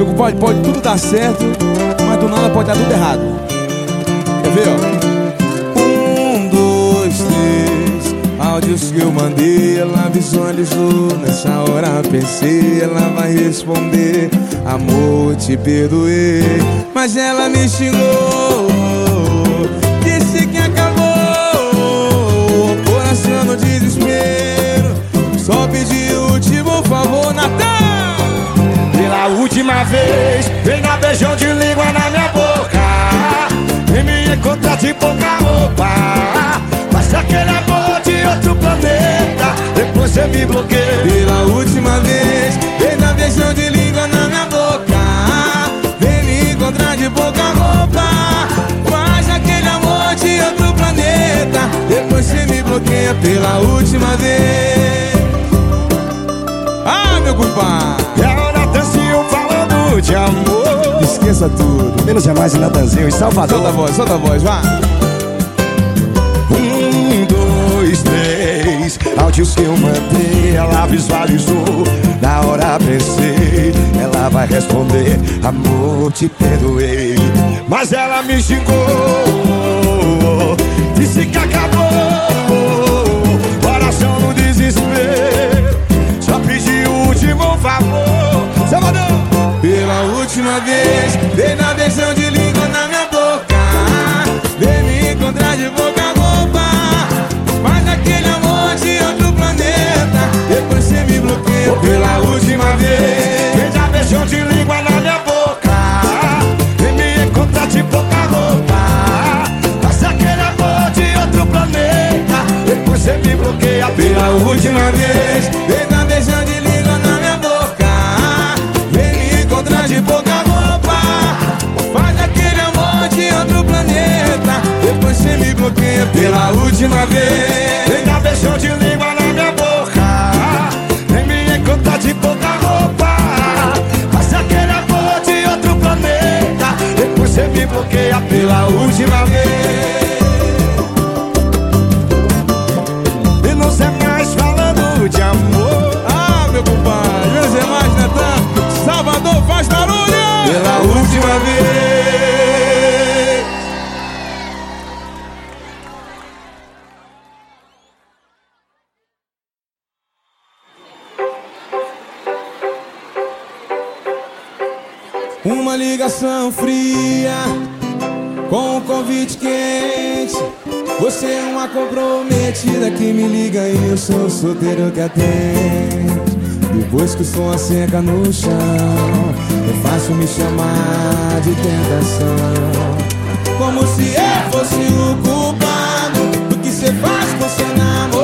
Meu pode tudo dar certo, mas do nada pode dar tudo errado. Quer ver, ó? Um, dois, três. Áudios que eu mandei, ela visualizou. Nessa hora pensei, ela vai responder. Amor, te perdoei, mas ela me xingou. Última vez, vem dar beijão de língua na minha boca Vem me encontrar de pouca roupa Mas aquele amor de outro planeta Depois você me bloqueia Pela última vez, vem dar beijão de língua na minha boca Vem me encontrar de pouca roupa Faz aquele amor de outro planeta Depois você me bloqueia pela última vez. Ah, meu compadre de amor. Esqueça tudo Menos é mais Natanzinho em Salvador. Solta a voz, solta a voz, vá. Um, dois, três. Áudios que eu mandei, ela visualizou. Na hora pensei, ela vai responder. Amor, te perdoei. Mas ela me xingou. Disse que acabou. Coração no desespero. Só pedi o último favor. Salvador Pela última vez, vem dar beijão de língua na minha boca. Vem me encontrar de boca roupa Faz aquele amor de outro planeta. Depois você me bloqueia pela última vez. Vem dar beijão de língua na minha boca. Vem me encontrar de pouca roupa Faz aquele amor de outro planeta. Depois você me bloqueia Pela última vez, de outro planeta. Depois você me bloqueia pela última vez. Vem dar beijão de língua na minha boca. Vem me encontrar de pouca roupa. Faz aquele amor de outro planeta. Depois você me bloqueia pela última vez. E não sei mais falando de amor. Ah, meu compadre, meus irmãos, Natan Salvador faz barulho! Pela última vez uma comprometida que me liga e eu sou solteiro que atende. Depois que o som seca no chão, é fácil me chamar de tentação. Como se eu fosse o culpado do que você faz com seu namorado.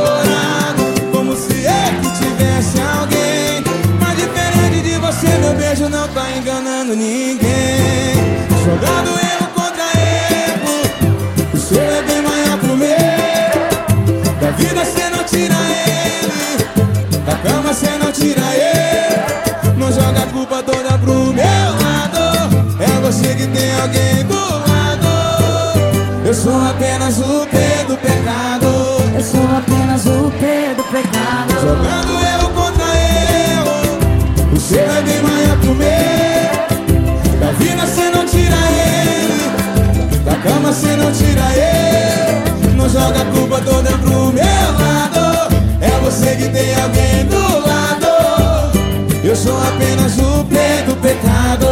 Sou apenas o P do pecado.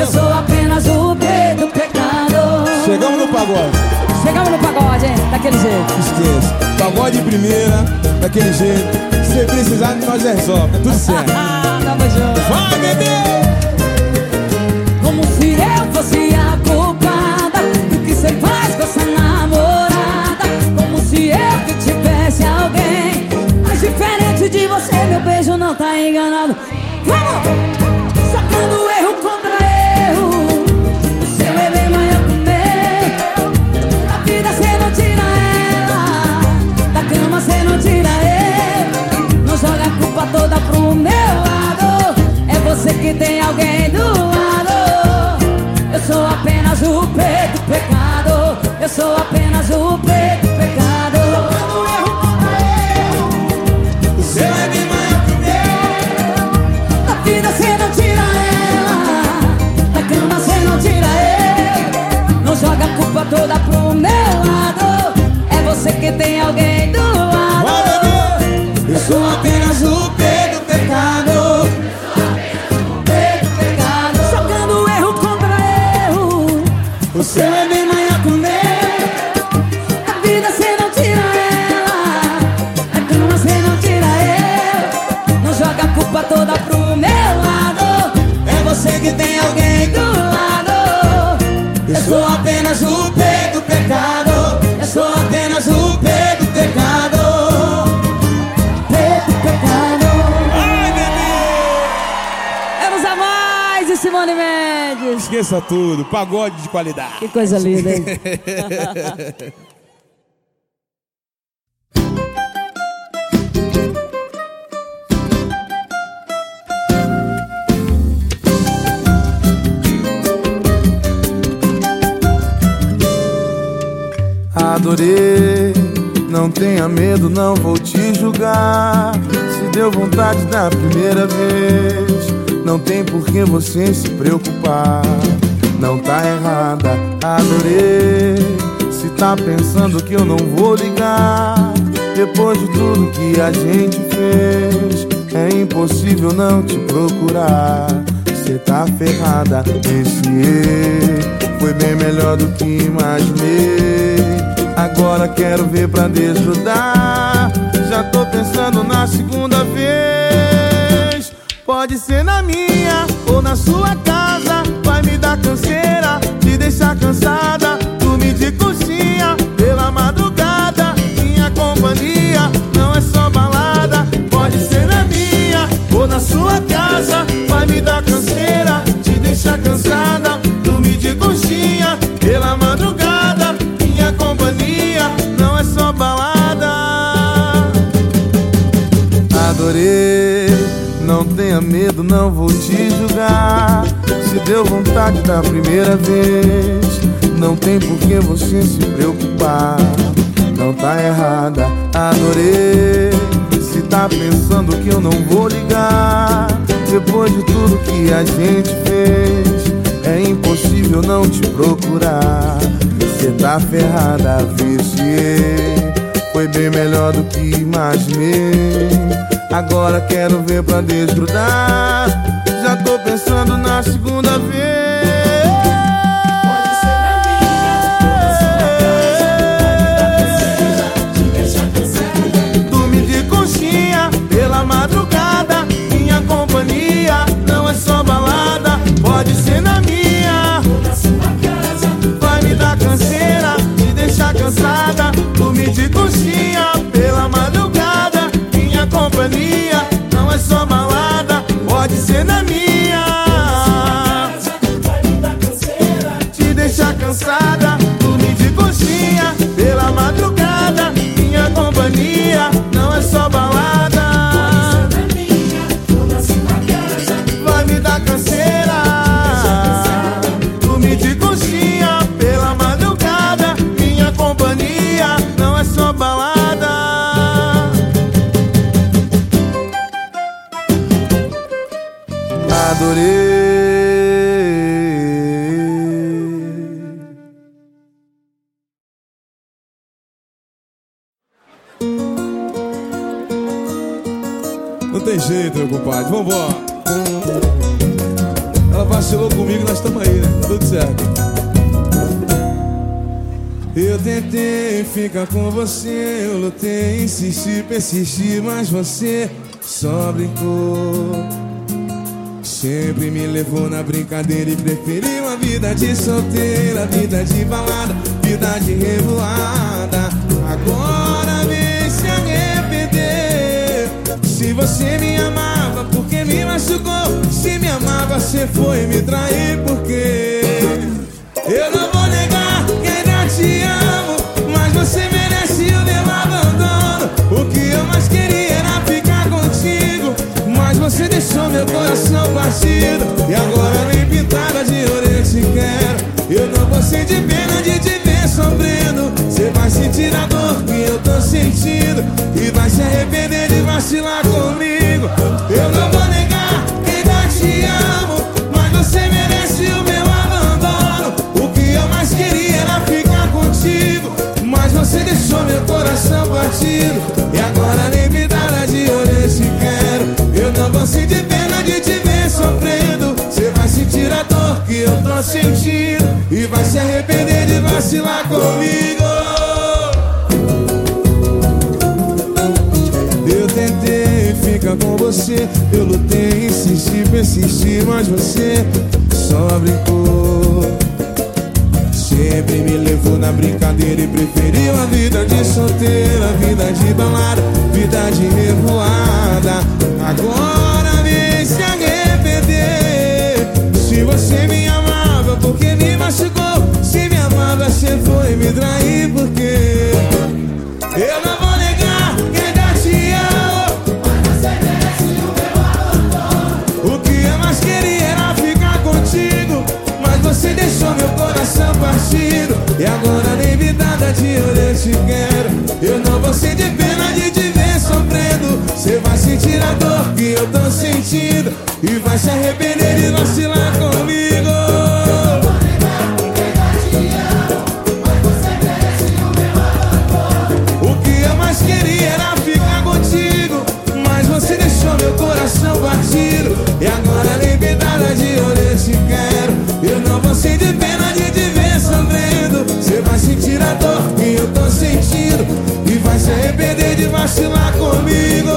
Eu sou apenas o P do pecado. Chegamos no pagode. Chegamos no pagode, hein? Daquele jeito. Esqueça. Pagode de primeira, daquele jeito. Se precisar, nós resolve. É tudo certo. Tamo junto. Vai, bebê! Como se eu fosse a culpada do que você faz com essa namorada. Como se eu que tivesse alguém. Mas diferente de você, meu beijo não tá enganado. Toda pro meu lado. É você que tem alguém do lado. tem alguém do lado. Isso até Esqueça tudo, pagode de qualidade. Que coisa linda, hein? Adorei, não tenha medo, não vou te julgar. Se deu vontade da primeira vez, não tem por que você se preocupar. Não tá errada, adorei. Se tá pensando que eu não vou ligar, depois de tudo que a gente fez, é impossível não te procurar. Cê tá ferrada, esse erro foi bem melhor do que imaginei. Agora quero ver pra desgrudar. Já tô pensando na segunda vez. Pode ser na minha ou na sua casa. Vai me dar canseira, te deixar cansada. Dormir de coxinha pela madrugada. Minha companhia não é só balada. Pode ser na minha ou na sua casa. Vai me dar canseira, tenha medo, não vou te julgar. Se deu vontade da primeira vez, não tem por que você se preocupar. Não tá errada, adorei. Se tá pensando que eu não vou ligar, depois de tudo que a gente fez, é impossível não te procurar. Cê tá ferrada, viciei. Foi bem melhor do que imaginei. Agora quero ver pra desgrudar. Já tô pensando na segunda vez. Pode ser na minha. Insisti, mas você só brincou. Sempre me levou na brincadeira e preferiu a vida de solteira, vida de balada, vida de revoada. Agora vem se arrepender. Se você me amava, por que me machucou? Se me amava, você foi me trair, porque eu não vou negar eu tô sentindo e vai se arrepender de vacilar comigo. Eu tentei ficar com você, eu lutei, insisti, persisti, mas você só brincou. Sempre me levou na brincadeira e preferiu a vida de solteira, vida de balada, vida de revoada. Agora vem se arrepender. Se chorar porque me machucou. Se me amava, você foi me trair, porque eu não vou negar que ainda te amo. Mas você merece o meu amor. O que eu mais queria era ficar contigo, mas você deixou meu coração partido. E agora nem me dá de olho eu te quero. Eu não vou sentir pena de te ver sofrendo. Você vai sentir a dor que eu tô sentindo e vai se arrepender de vacilar comigo. vacilar comigo.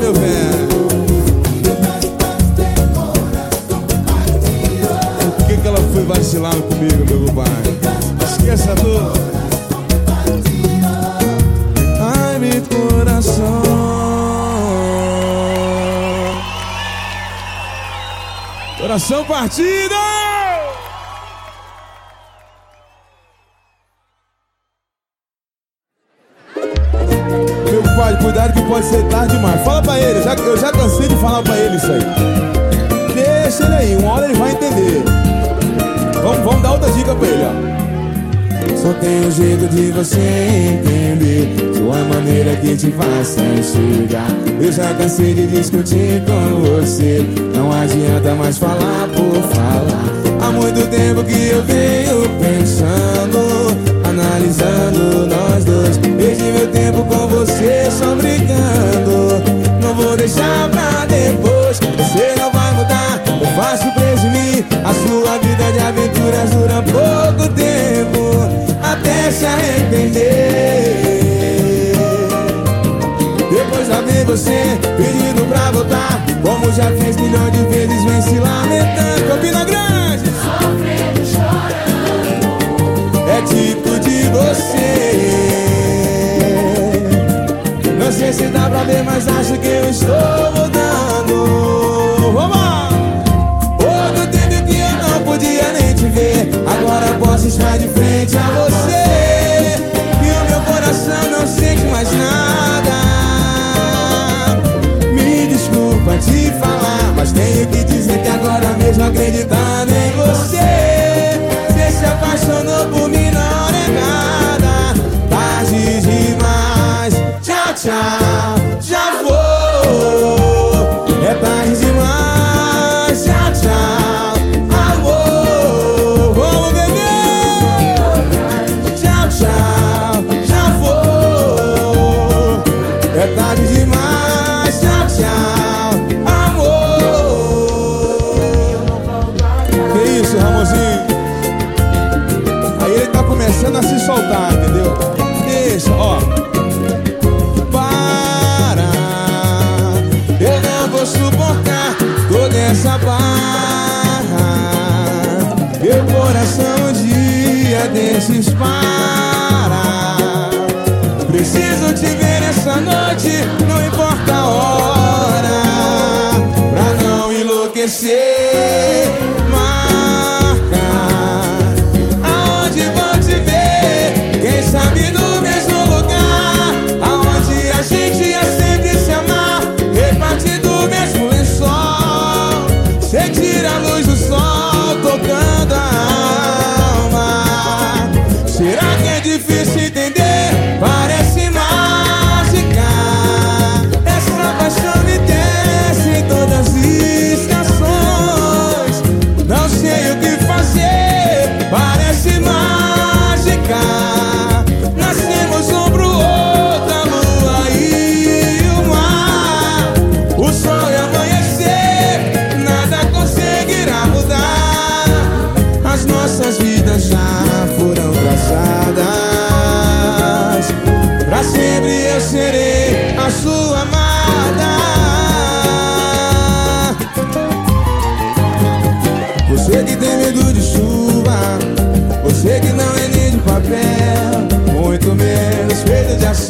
Meu velho. Por que, ela foi vacilar comigo, meu pai? Esqueça tudo. Ai, meu coração. Coração partido.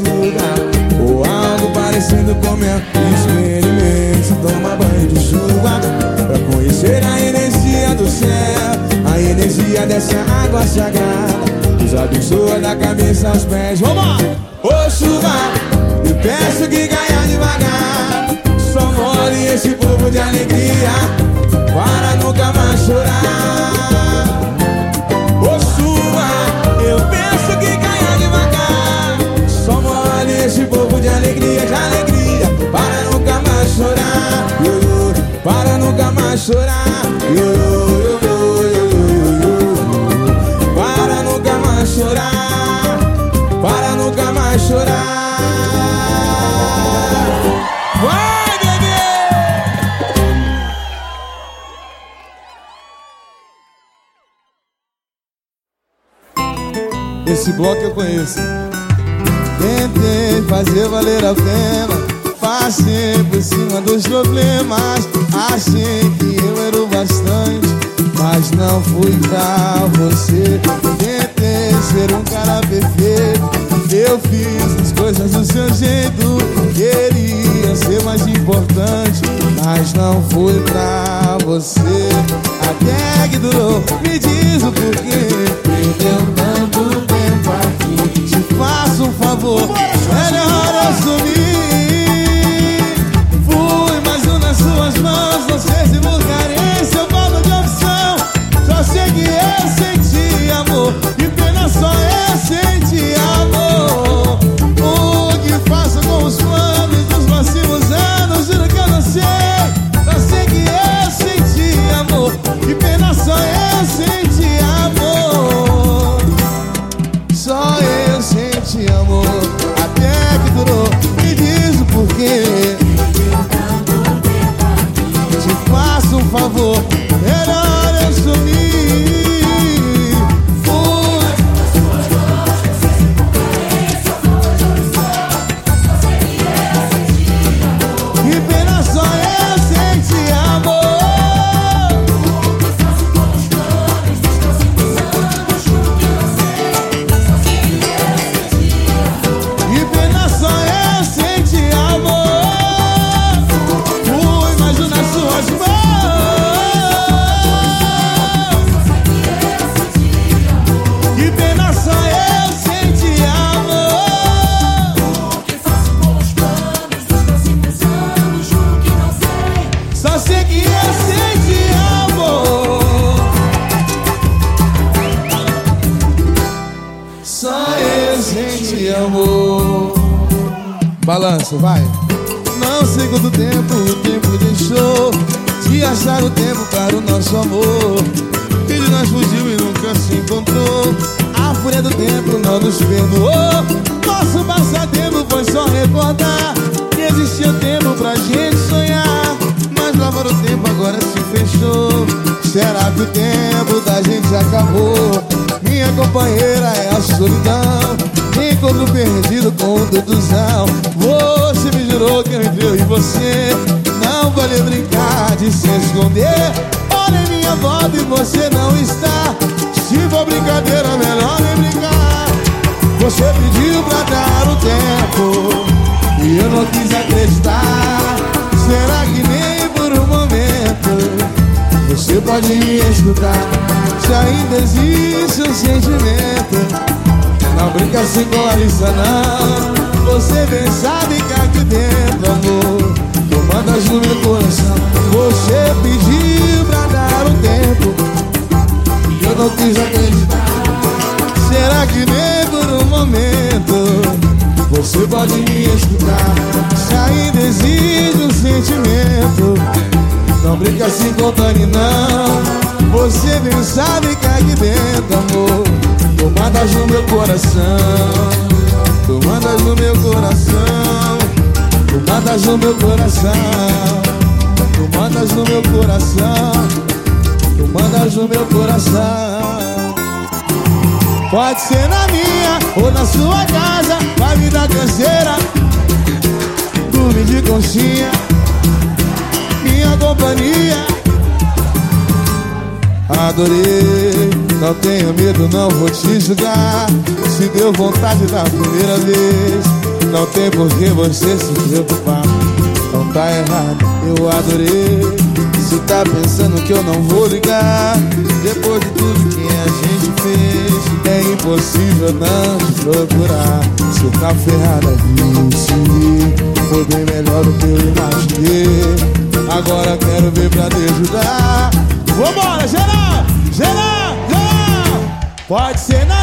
frescura Ou algo parecido com minha experiência. Toma banho de chuva Pra conhecer a energia do céu. A energia dessa água sagrada. Nos abençoa da cabeça aos pés. Vamos! Ô oh, chuva, eu peço que ganhe devagar. Só mole esse povo de alegria. Fazer valer a pena. Você me jurou que entre eu e você não vale brincar de se esconder. Olha em minha volta e você não está. Se for brincadeira, melhor nem brincar. Você pediu pra dar o tempo e eu não quis acreditar. Será que nem por um momento você pode me escutar? Se ainda existe um sentimento, não brinca assim com a Larissa não. Você bem sabe que aqui dentro, amor, tu mandas no meu coração. Você pediu pra dar o tempo e eu não quis acreditar. Será que nem por um momento você pode me escutar? Se ainda existe um sentimento, não brinca assim com Tani, não. Você bem sabe que aqui dentro, amor, tu mandas no meu coração. Tu mandas no meu coração. Tu mandas no meu coração. Tu mandas no meu coração. Tu mandas no meu coração. Pode ser na minha ou na sua casa, vai me dar canseira. Dormir de conchinha, minha companhia. Adorei, não tenho medo, não vou te julgar. Se deu vontade da primeira vez, não tem por que você se preocupar. Não tá errado, eu adorei. Se tá pensando que eu não vou ligar, depois de tudo que a gente fez, é impossível não te procurar. Você tá ferrada, vice. Foi bem melhor do que eu imaginei. Agora quero ver pra te ajudar. Vambora, geral! Geral! Geral! Pode ser na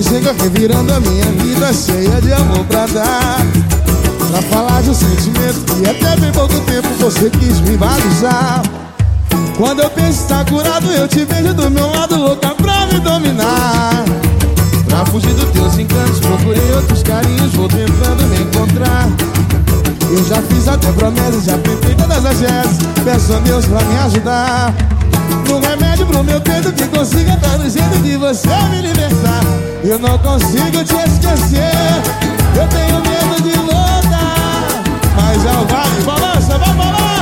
Chega revirando a minha vida é cheia de amor pra dar. Pra falar de um sentimento que é até bem pouco tempo você quis me balizar. Quando eu penso estar curado eu te vejo do meu lado louca pra me dominar. Pra fugir dos teus encantos procurei outros carinhos, vou tentando me encontrar. Eu já fiz até promessas, já tentei todas as gestas, peço a Deus pra me ajudar. Um remédio pro meu dedo que consiga dar o jeito de você me libertar. Eu não consigo te esquecer. Eu tenho medo de voltar. Mas é o vale, balança, vai balança.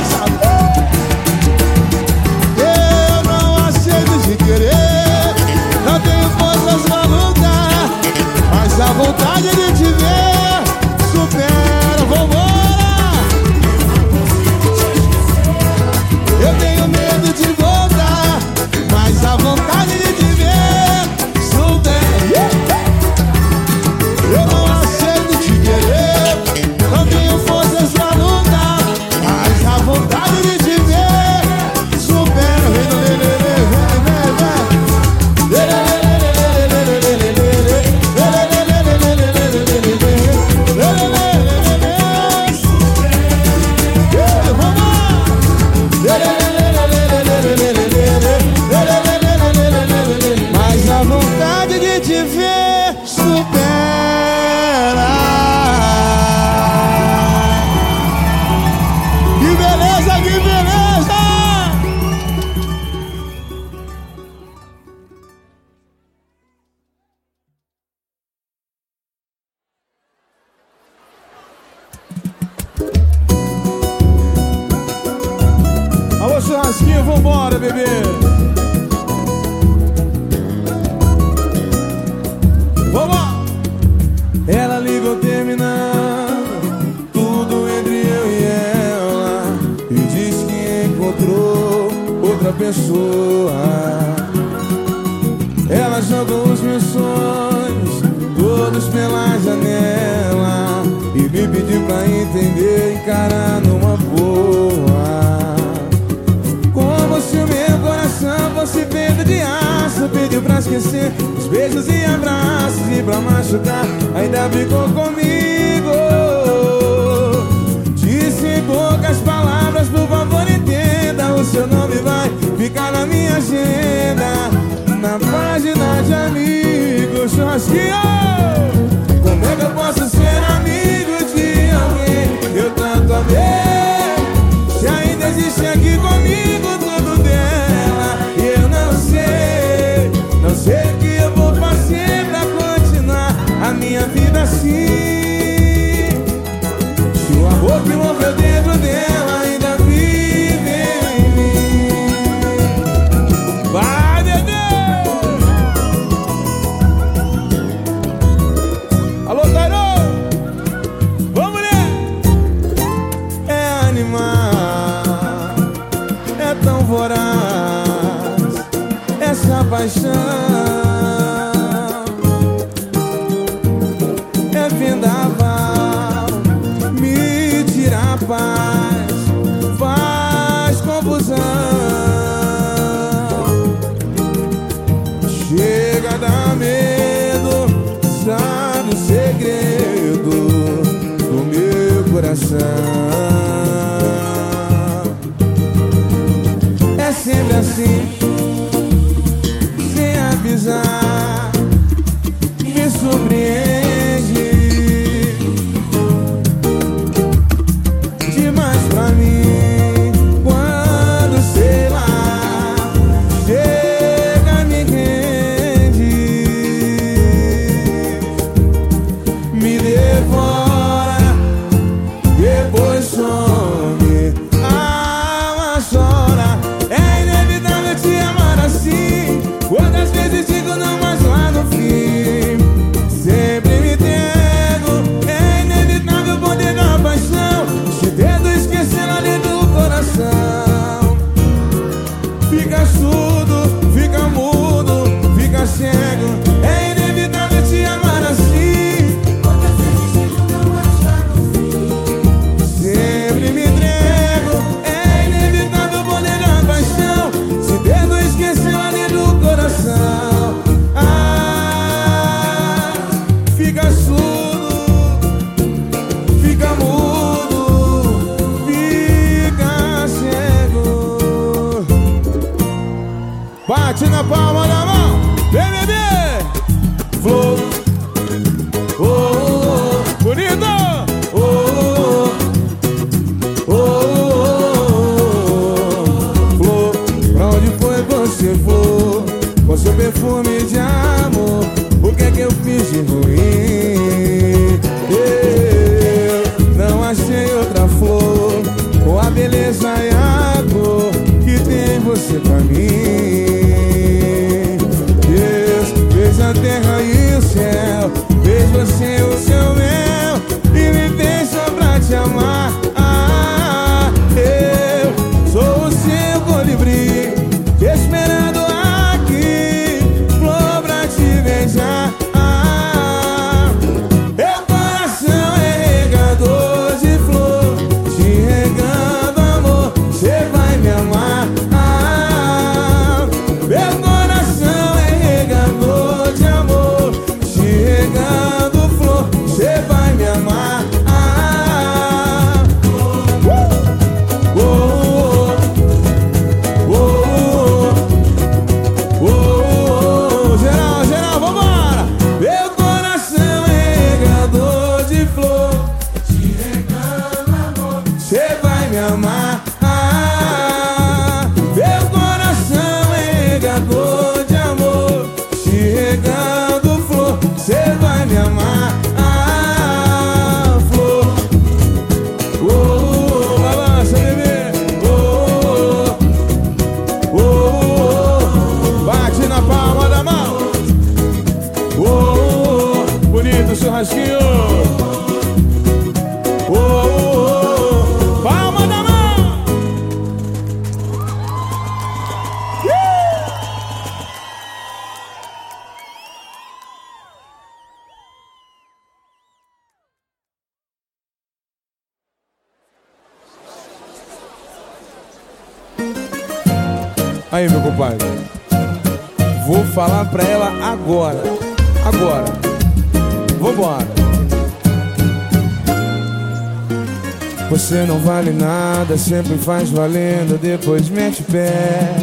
sempre faz valendo, depois mete o pé.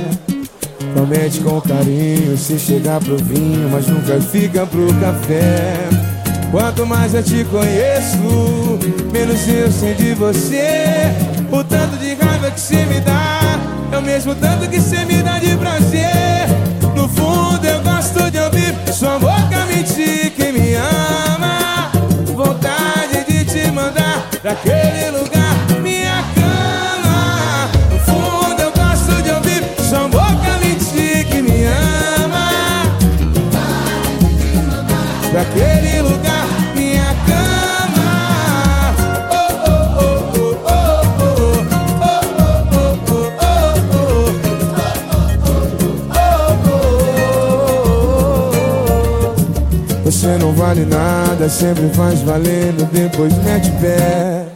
Promete com carinho se chegar pro vinho, mas nunca fica pro café. Quanto mais eu te conheço, menos eu sei de você. O tanto de raiva que você me dá é o mesmo tanto que você me dá de prazer. No fundo eu gosto de ouvir sua boca mentir. vale nada, sempre faz valendo, depois mete pé.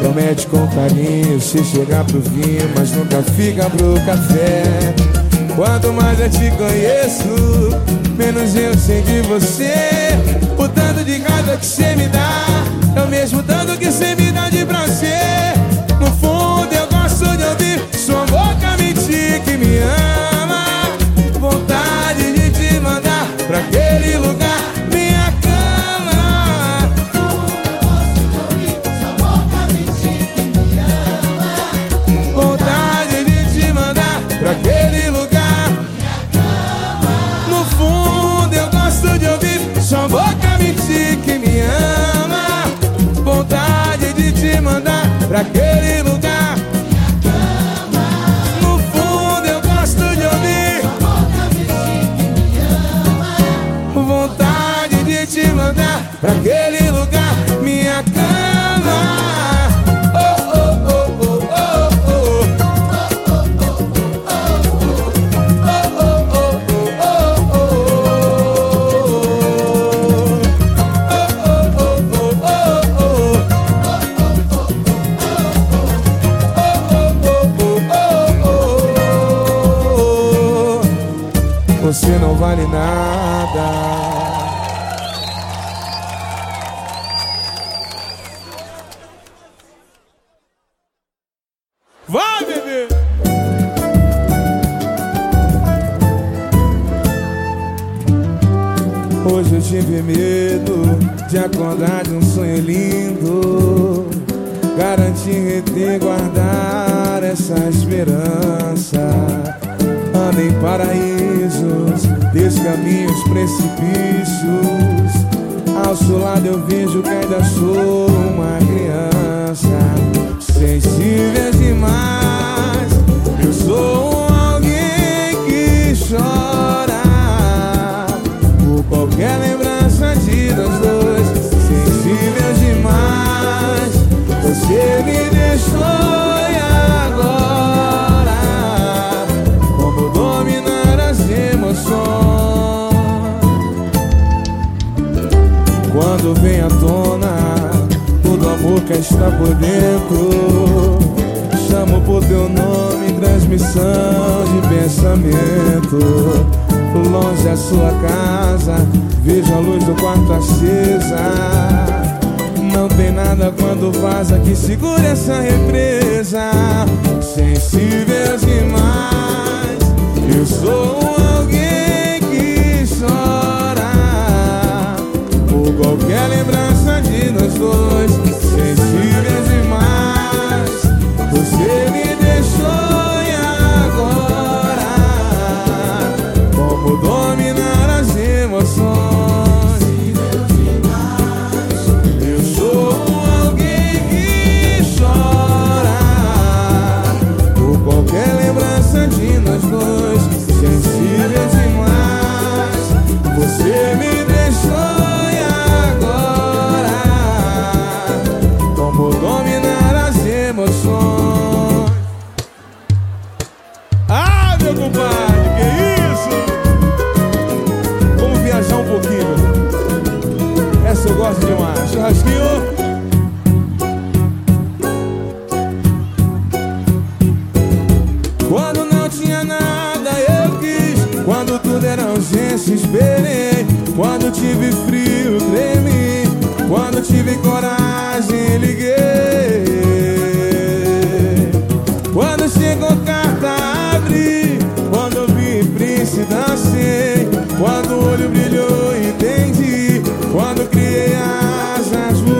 Promete com carinho se chegar pro vinho, mas nunca fica pro café. Quanto mais eu te conheço, menos eu sei de você. O tanto de casa que você me dá, é o mesmo tanto que você me dá de prazer.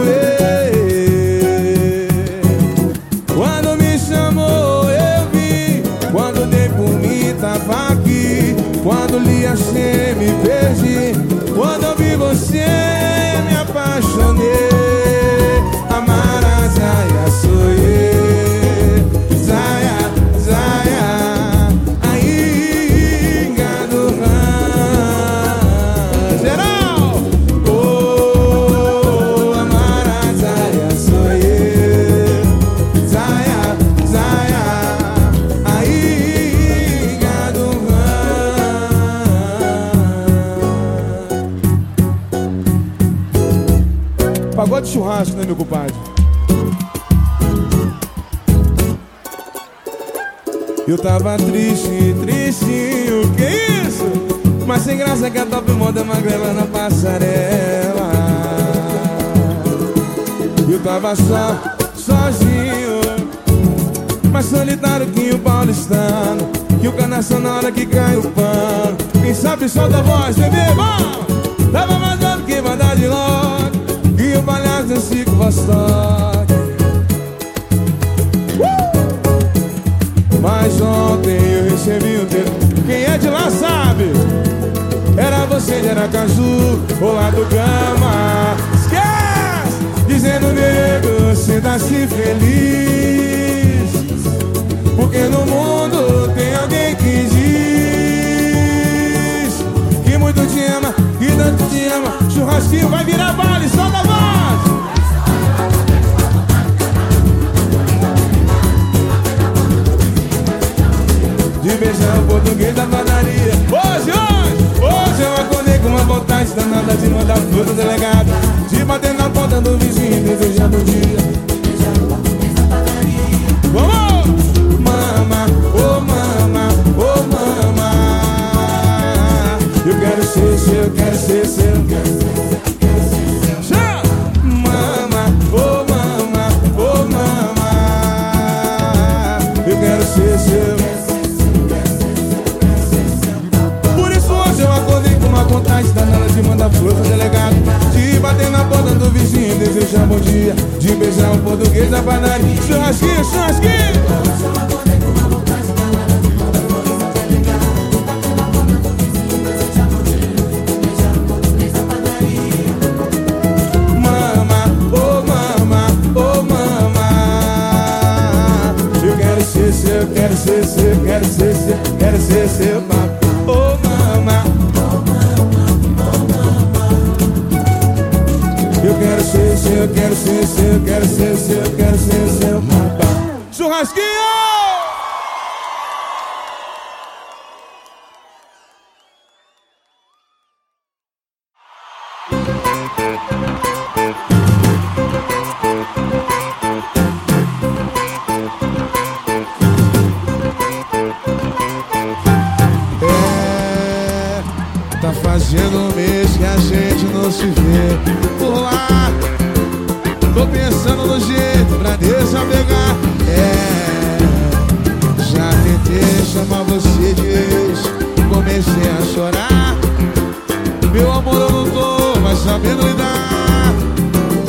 Asas Só, sozinho. Mais solitário que o paulistano Que o canação na hora que cai o pano. Quem sabe solta a voz, bebê, vamos! Tava mais doido que mandar de logo E o palhaço do Cico Vostok Mas ontem eu recebi um tempo Quem é de lá sabe. Era você de Aracaju Ou lá do Gama sinta-se feliz. Porque no mundo tem alguém que diz Que muito te ama, que tanto te ama. Churrasquinho vai virar vale, solta a voz! De beijar o português da padaria. Hoje, hoje, hoje eu acordei com uma vontade danada De mandar flor do delegado. De bater na porta do vizinho desejando o dia eu quero ser seu. Já! Mama, oh mama, oh mama, eu quero ser seu. Por isso hoje eu acordei com uma vontade danada de mandar flor pro delegado. De bater na porta do vizinho e desejar bom dia. De beijar um português na padaria. Churrasquinho, churrasquinho! Ser seu, quero ser seu, quero ser seu papai. Oh, mama. Eu quero ser seu, quero ser seu, quero ser seu, quero ser Chega um mês que a gente não se vê. Por lá Tô pensando no jeito pra desapegar. É, já tentei chamar você de ex. Comecei a chorar. Meu amor eu não tô mais sabendo lidar.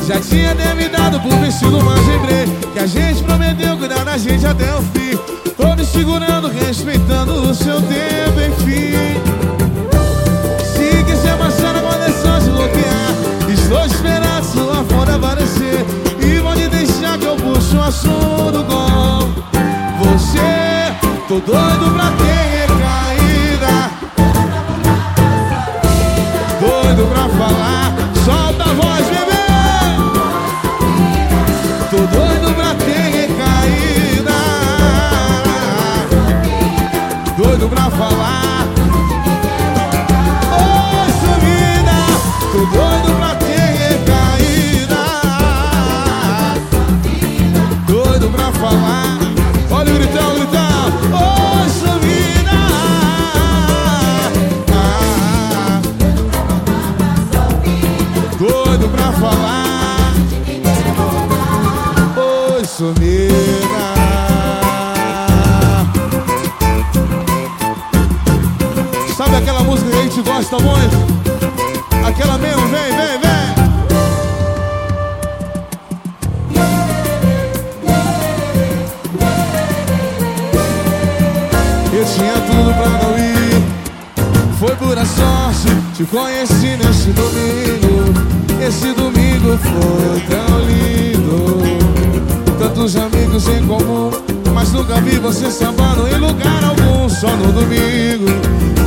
Já tinha terminado por vestido, mas lembrei Que a gente prometeu cuidar da gente até o fim. Tô me segurando, respeitando o seu tempo, enfim. E pode deixar que eu puxo o assunto com você. Tô doido pra ter recaída. Doido pra falar, solta a voz, bebê. Tô doido pra ter recaída. Doido pra falar. gente gosta muito. Aquela mesmo, vem, vem, vem. Eu tinha é tudo pra não ir. Foi pura sorte, te conheci nesse domingo. Esse domingo foi tão lindo. Tantos amigos em comum nunca vi você sambando em lugar algum, só no domingo.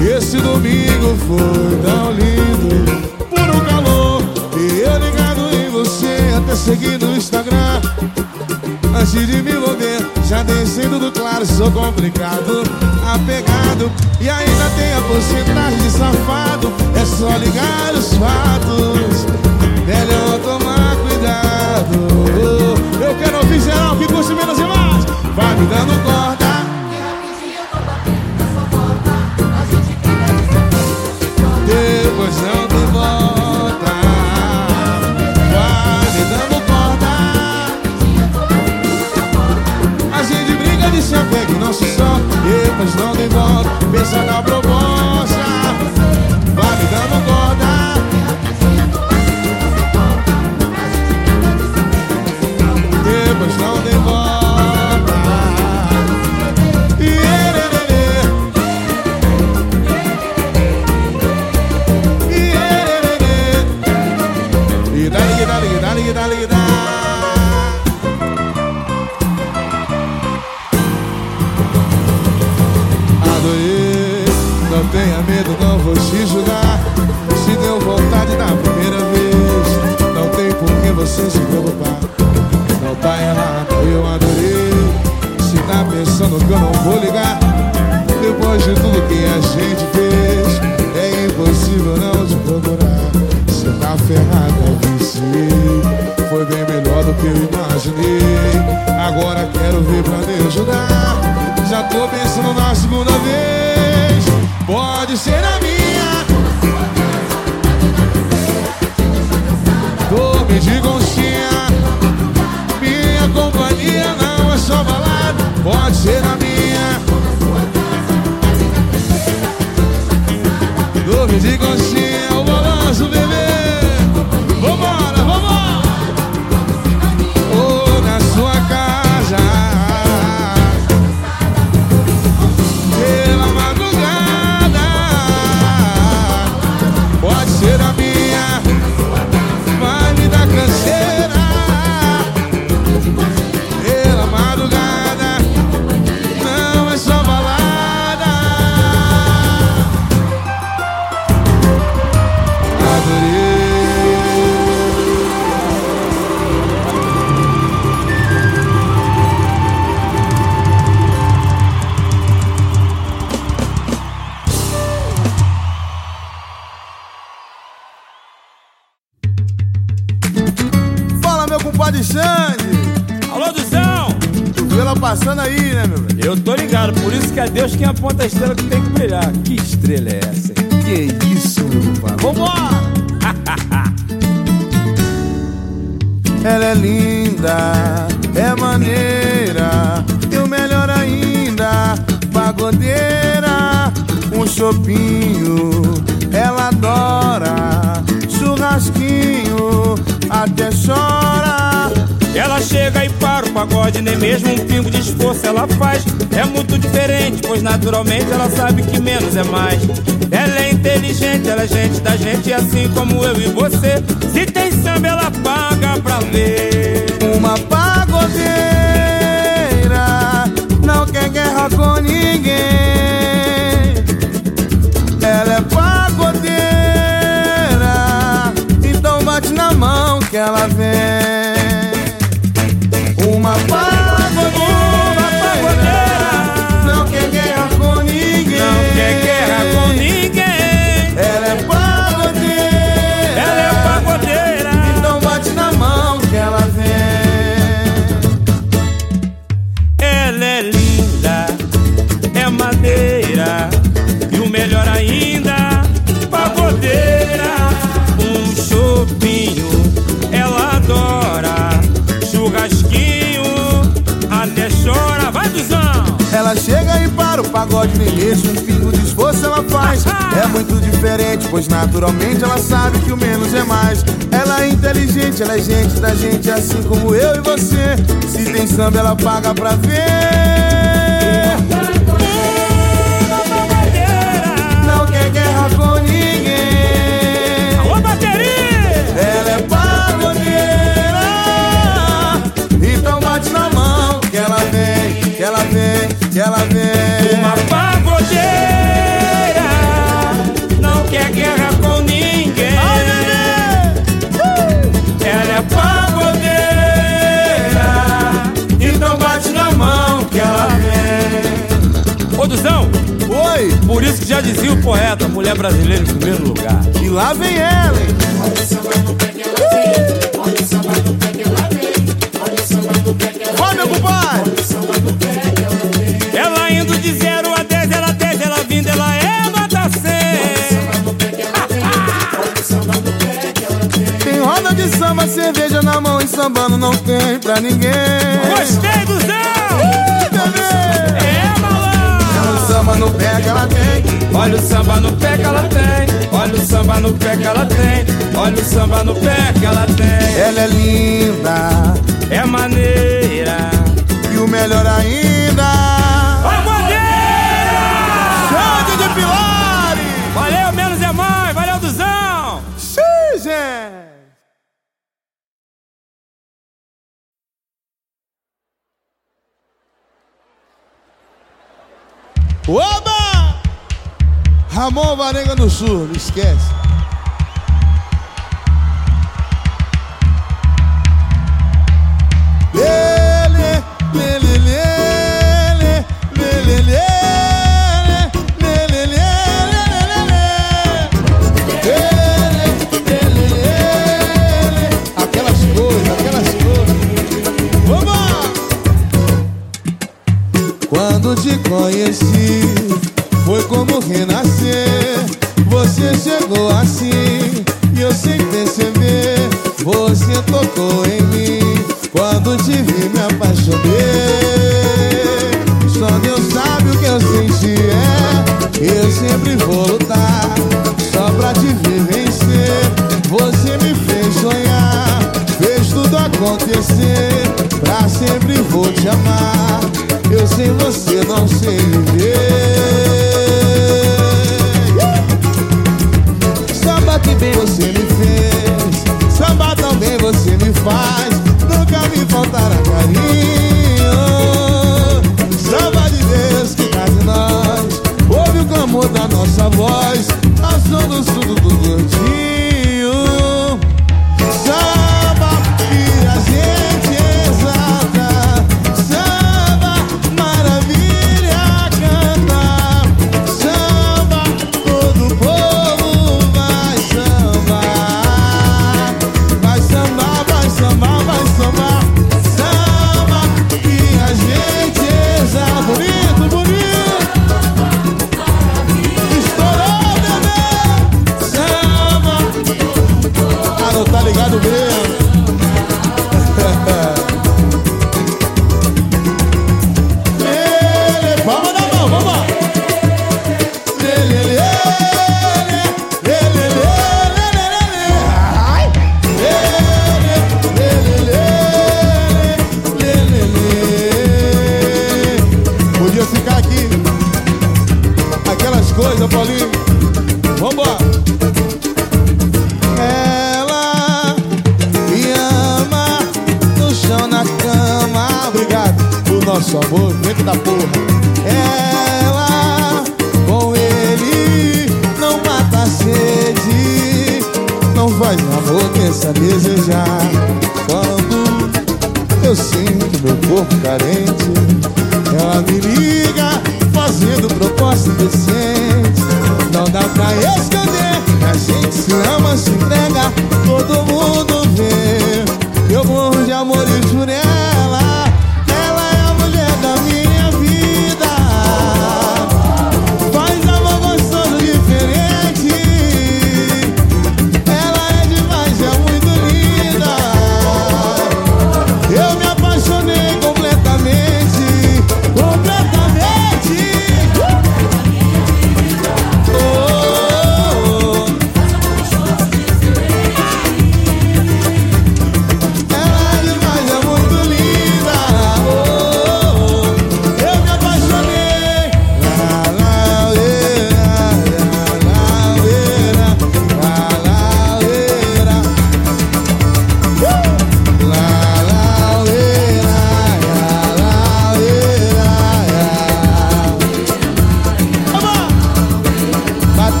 E esse domingo foi tão lindo, puro calor. E eu ligado em você, até segui no Instagram. Antes de me mover, já descendo do claro, sou complicado, apegado. E ainda tem a porcentagem de safado, é só ligar os fatos. Melhor tomar cuidado. Eu quero ouvir geral que curte menos e mais vai me dando corda. Depois não tem volta, vai me dando corda. A gente briga de champanhe que não se solta, depois não tem volta, pensa na bronca. Pagode, nem mesmo um pingo de esforço ela faz. É muito diferente, pois naturalmente ela sabe que o menos é mais. Ela é inteligente, ela é gente da gente, assim como eu e você. Se tem samba, ela paga pra ver. Já dizia o poeta, mulher brasileira em primeiro lugar. e lá vem ela, hein? Vai, meu compadre! Ela indo de 0 a 10, ela 10, ela vindo, ela é nota 100. Tem roda de samba, cerveja na mão e sambando não tem pra ninguém. Gostei, Duzão! Ih, bebê! É, malandro! O samba no pé que ela tem. Olha o samba no pé que ela tem. Olha o samba no pé que ela tem. Olha o samba no pé que ela tem. Ela é linda É maneira. e o melhor ainda. Ramon Varenga do Sul, não esquece.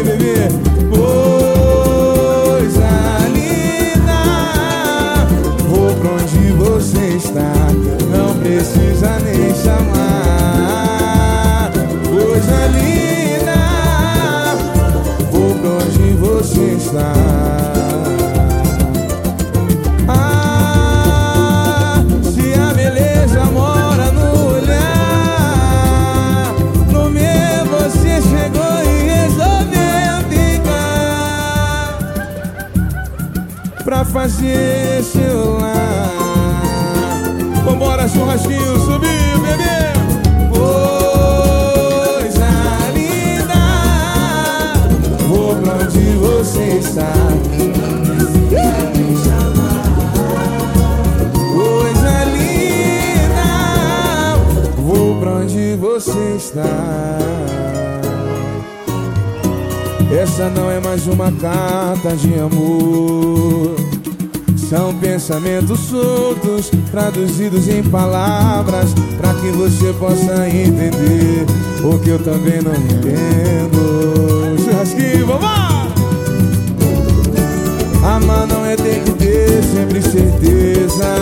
aqui, bebê. Fazer seu lar. Vambora, churrasquinho, subir, bebê. Coisa linda, vou pra onde você está. Coisa linda, vou pra onde você está. Essa não é mais uma carta de amor. São pensamentos soltos, traduzidos em palavras, pra que você possa entender o que eu também não entendo. Churrasquinho, vamos! Amar não é ter que ter sempre certeza.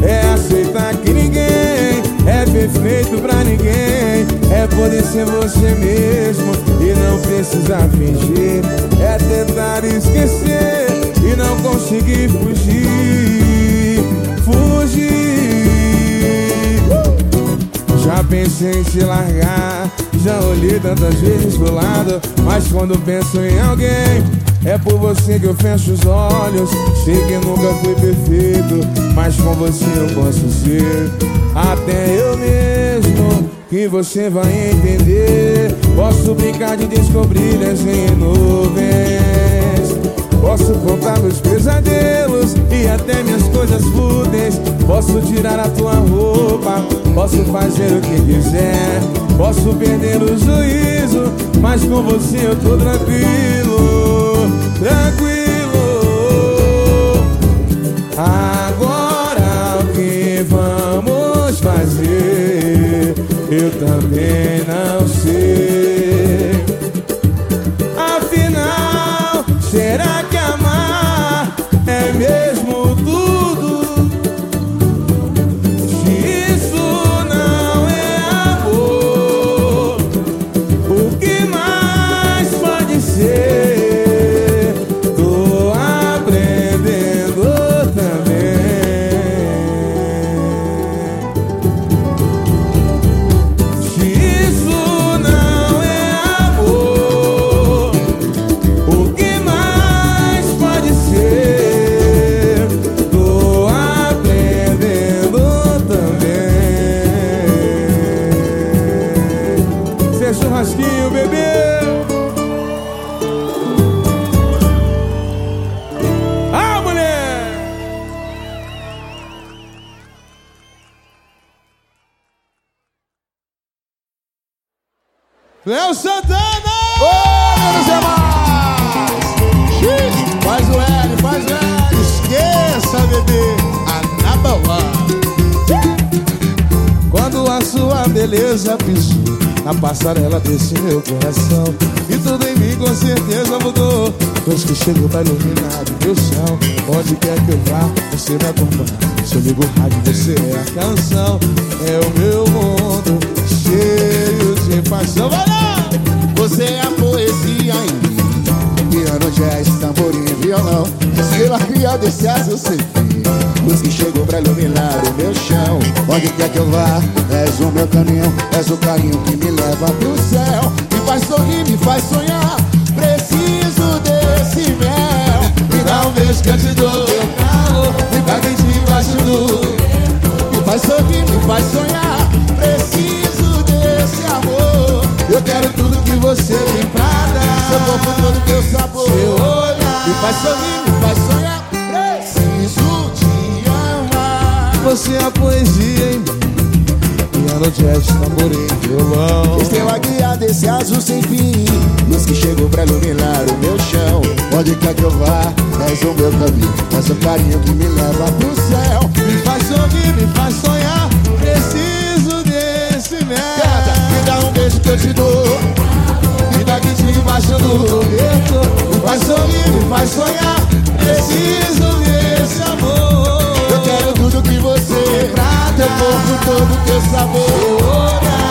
É aceitar que ninguém é perfeito pra ninguém. É poder ser você mesmo e não precisar fingir. É tentar esquecer e não conseguir fugir. Fugir. Já pensei em te largar, já olhei tantas vezes pro lado, mas quando penso em alguém, é por você que eu fecho os olhos. Sei que nunca fui perfeito, mas com você eu posso ser até eu mesmo. Que você vai entender. Posso brincar de descobrir em nuvens. Posso contar meus pesadelos e até minhas coisas fúteis. Posso tirar a tua roupa, posso fazer o que quiser. Posso perder o juízo, mas com você eu tô tranquilo, tranquilo. Agora o que vamos fazer? Eu também não sei. Afinal, será que passarela desse meu coração E tudo em mim com certeza mudou Pois que chegou pra iluminar o meu chão Onde quer que eu vá, você me acompanha Se eu ligo o rádio, você é a canção É o meu mundo cheio de paixão Vai lá! Você é a poesia em mim. Piano, jazz, tamborim, violão. Estrela criada, esse azul sem fim. Luz que chegou pra iluminar o meu chão. Onde quer que eu vá, és o meu caminho. És o carinho que me leva pro céu. Me faz sorrir, me faz sonhar. Preciso desse mel. Me dá um beijo que eu te dou. Me dá quente embaixo do. Me faz sorrir, me faz sonhar. Preciso desse amor. Eu quero tudo que você tem pra dar. Seu corpo todo, teu sabor. Seu olhar. Me faz sorrir, me faz sonhar. Você é a poesia em mim Piano, jazz, tamborim, violão Estrela guiada, esse azul sem fim. Luz que chegou pra iluminar o meu chão. Onde quer que eu vá, és o meu caminho. És o carinho que me leva pro céu. Me faz sorrir, me faz sonhar Preciso desse mel Canta, me dá um beijo que eu te dou. Me dá quente embaixo do cobertor. Me faz sorrir, me faz sonhar. Preciso desse amor quero tudo que você. Pra Teu corpo todo, teu sabor.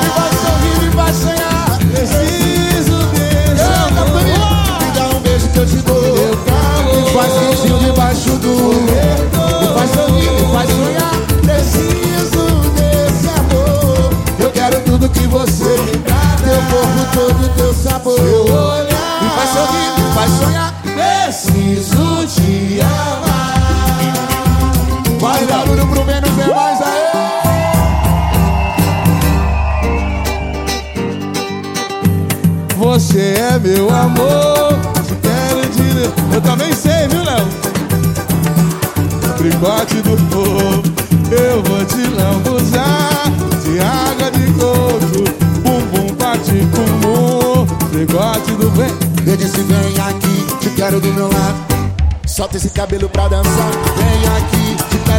Me faz sorrir, me faz sonhar. Preciso desse amor Me dá um beijo que eu te dou. Me faz quentinho debaixo do Me faz sorrir, me faz sonhar. Preciso desse amor. Eu quero tudo que você me dá. Teu corpo todo, teu sabor. Me faz sorrir, me faz sonhar. Preciso te amar esse barulho pro bem não é mais aí. Você é meu amor, quero. Eu também sei, viu, Léo? Tricote do povo, eu vou te lambuzar de água de coco, bumbum bate comum. tricote do bem. Eu disse vem aqui, te quero do meu lado. Solta esse cabelo pra dançar, vem aqui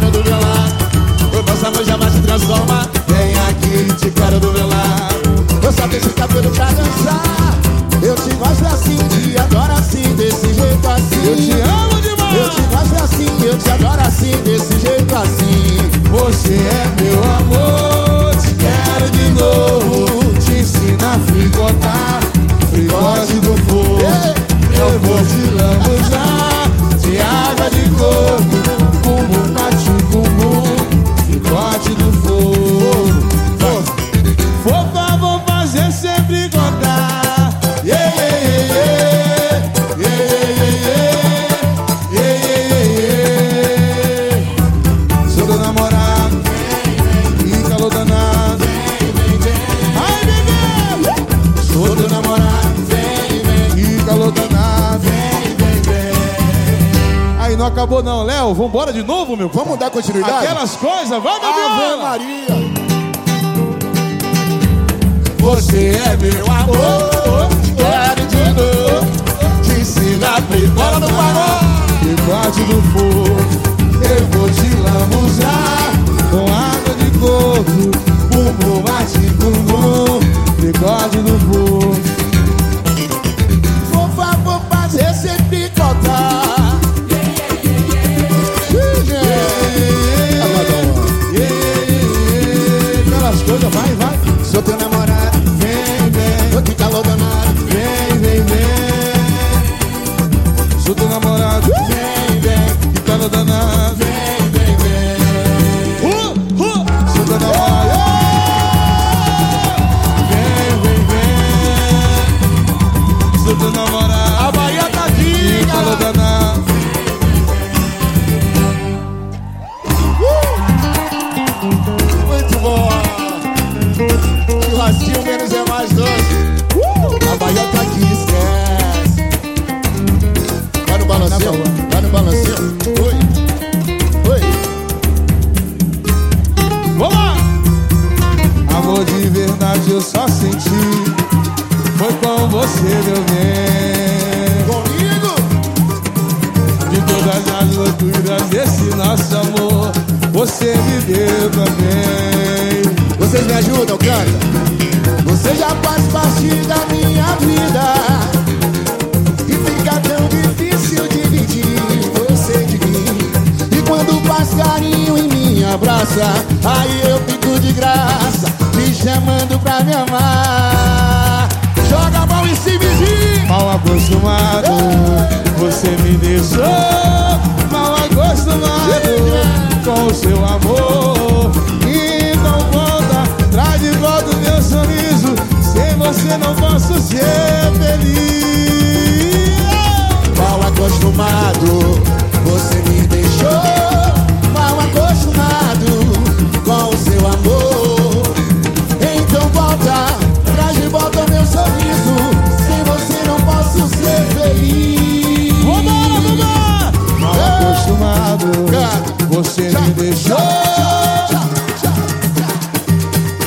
cara do meu lado Ou passa a jamais se transforma Vem aqui te cara do meu lado Eu só deixo o cabelo pra dançar. Eu te gosto assim, te adoro assim, desse jeito assim. Eu te amo demais. Eu te gosto assim, eu te adoro assim, desse jeito assim. de novo, meu? Vamos dar continuidade? Aquelas coisas, vamos! acostumado. Você me deixou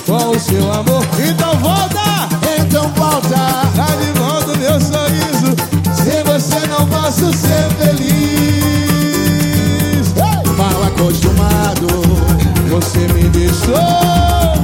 com o seu amor. Então volta, então volta. Tá de volta meu sorriso. Sem você não posso ser feliz. Mal acostumado, você me deixou.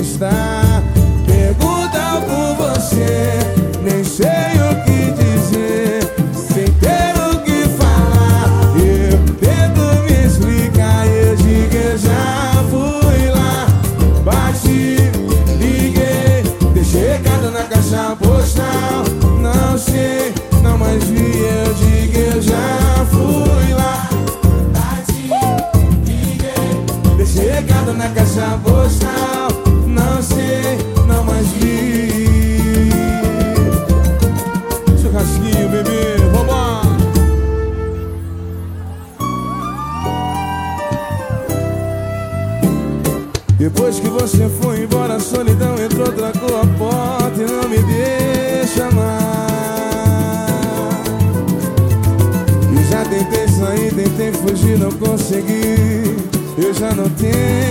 Pista de consegui. Eu já não tenho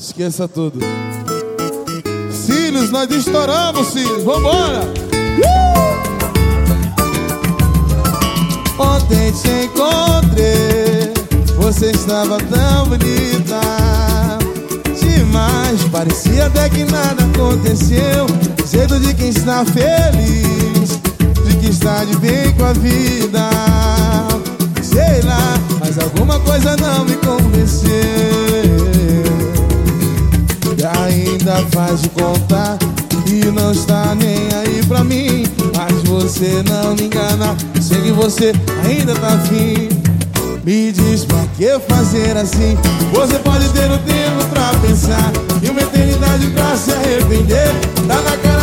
Esqueça tudo. Cílios, nós estouramos, Cílios. Vambora! Uh! Ontem te encontrei. Você estava tão bonita. Demais, parecia até que nada aconteceu. Jeito de quem está feliz. De quem está de bem com a vida. Sei lá, mas alguma coisa não me convenceu. Ainda faz de contar E não está nem aí pra mim. Mas você não me engana Sei que você ainda tá afim. Me diz pra que fazer assim? Você pode ter o tempo pra pensar E uma eternidade pra se arrepender. Tá na cara,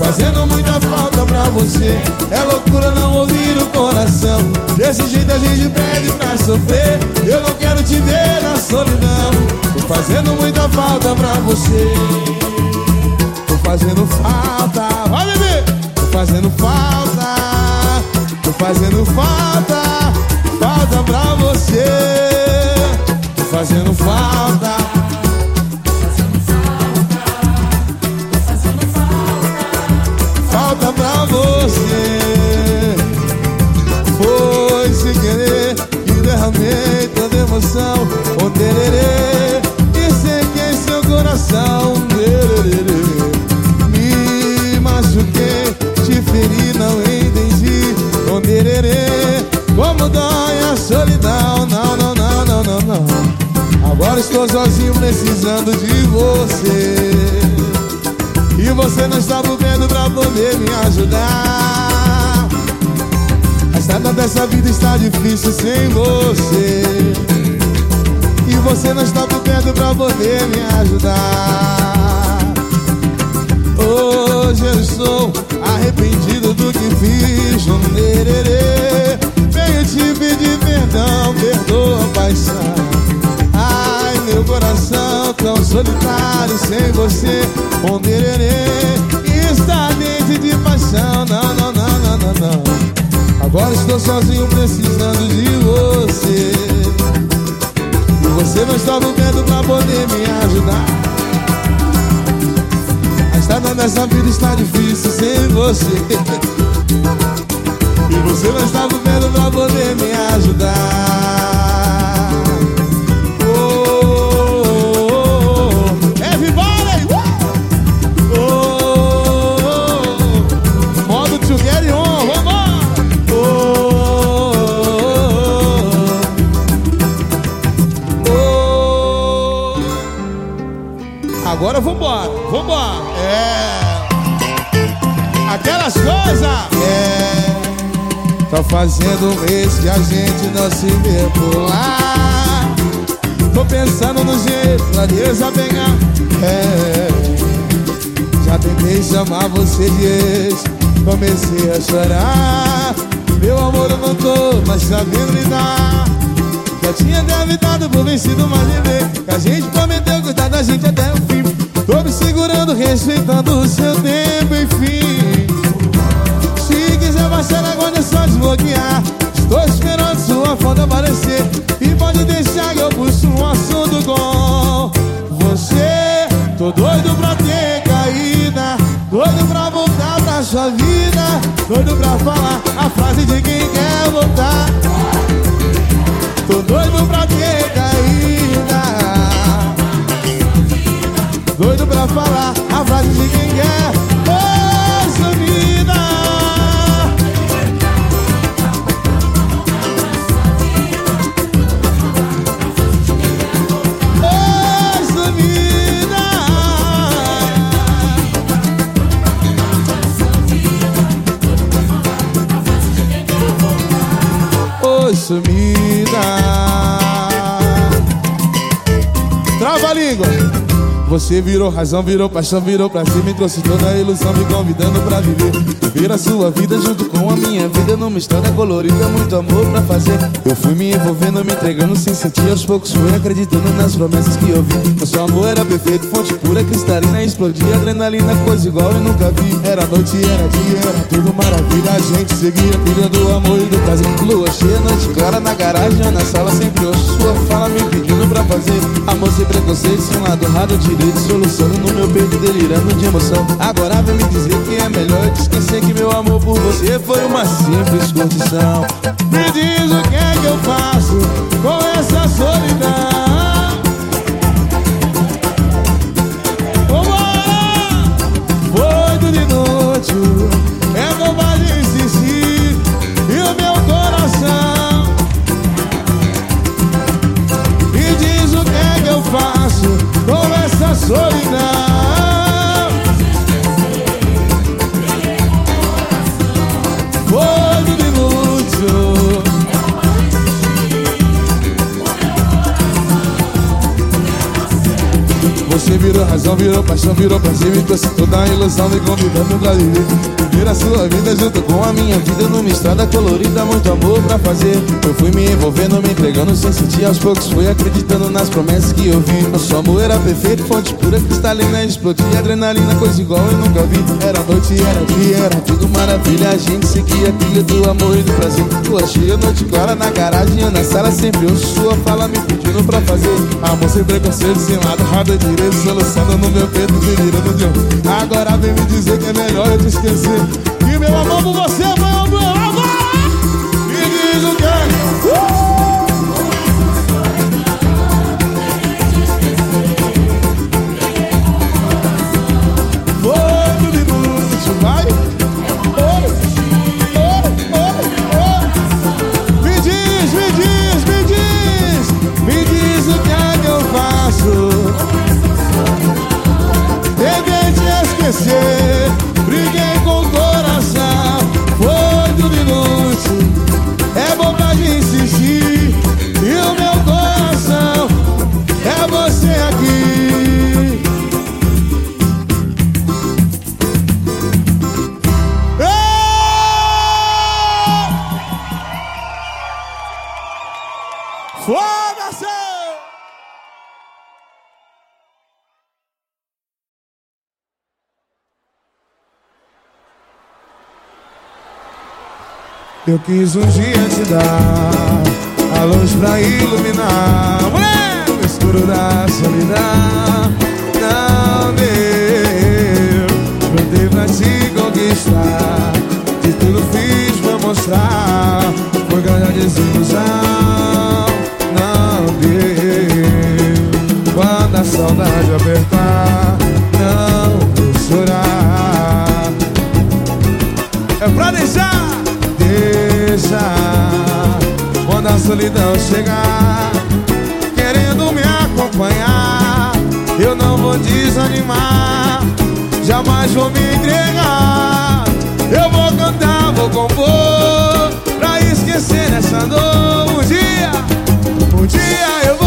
fazendo muita falta pra você. É loucura não ouvir o coração. Desse jeito a gente pede pra sofrer. Eu não quero te ver na solidão. Tô fazendo muita falta pra você. Tô fazendo falta. Vai bebê! Tô fazendo falta. Tô fazendo falta. Falta pra você. Tô fazendo falta você. Foi sem querer que derramei toda emoção. O tererê E sequei seu coração. Tererê. Me machuquei, te feri, não entendi. O tererê Como dói a solidão. Não, não, não, não, não, não. Agora estou sozinho precisando de você e você não por perto pra poder me ajudar. A estrada dessa vida está difícil sem você. E você não por perto pra poder me ajudar. Hoje eu estou arrependido do que fiz nererê. Venho te perdão, perdoa paixão. Coração tão solitário sem você. Um dererê está dentro de paixão. Não, não, não, não, não, não. Agora estou sozinho precisando de você. E você não está no vendo pra poder me ajudar. A estrada dessa vida está difícil sem você. E você não está vendo pra poder me ajudar. Agora vambora, vambora! É! Aquelas coisas! É! Tá fazendo um mês que a gente não se vê por lá Tô pensando no jeito pra desapegar É Já tentei chamar você de ex Comecei a chorar Meu amor eu não tô mais sabendo lidar Já tinha até evitado por vencido, mas lembrei Que a gente prometeu cuidar da gente até o fim Tô me segurando, respeitando o seu tempo, enfim. Se quiser baixar agora é só desbloquear. Estou esperando sua foto aparecer. E pode deixar que eu puxo um assunto com você Tô doido pra ter caída. Doido pra voltar pra sua vida. Doido pra falar a frase de quem quer voltar. Tô doido pra você virou razão, virou paixão, virou pra cima e trouxe toda a ilusão me convidando pra viver. Viver a sua vida junto com a minha vida numa história colorida, muito amor pra fazer. Eu fui me envolvendo, me entregando sem sentir, aos poucos fui acreditando nas promessas que eu vi. O seu amor era perfeito, fonte pura, cristalina, explodia, adrenalina, coisa igual eu nunca vi. Era noite, era dia, era tudo maravilha. A gente seguia trilha do amor e do prazer. Lua cheia, noite clara na garagem ou na sala, sempre ouço sua fala me pedindo pra fazer. Amor sem preconceito, sem lado errado, direito, solucionando no meu peito, delirando de emoção. Agora vem me dizer que é melhor te esquecer que meu amor por você foi uma simples condição. Me diz o que é que eu faço virou paixão, virou prazer Me trouxe toda a ilusão, me convidando pra viver. Viver a sua vida junto com a minha vida Numa estrada colorida, muito amor pra fazer. Eu fui me envolvendo, me entregando sem sentir Aos poucos. Fui acreditando nas promessas que eu vi Nosso amor era perfeito, fonte pura, cristalina Explodia adrenalina, coisa igual eu nunca vi. Era noite, era dia, era tudo maravilha. A gente seguia a trilha do amor e do prazer. Lua cheia, noite clara na garagem ou na sala Sempre ouço sua fala me pedindo pra fazer. Amor sem preconceito, sem lado, errado, direito Solucionando no meu peito, delirando de um Agora vem me dizer que é melhor eu te esquecer. Que meu amor Eu quis um dia te dar a luz pra iluminar o escuro da solidão. Não deu, plantei pra te conquistar. De tudo fiz pra mostrar, foi grande a desilusão. solidão chegar Querendo me acompanhar. Eu não vou desanimar Jamais vou me entregar. Eu vou cantar, vou compor Pra esquecer essa dor. Um dia, um dia eu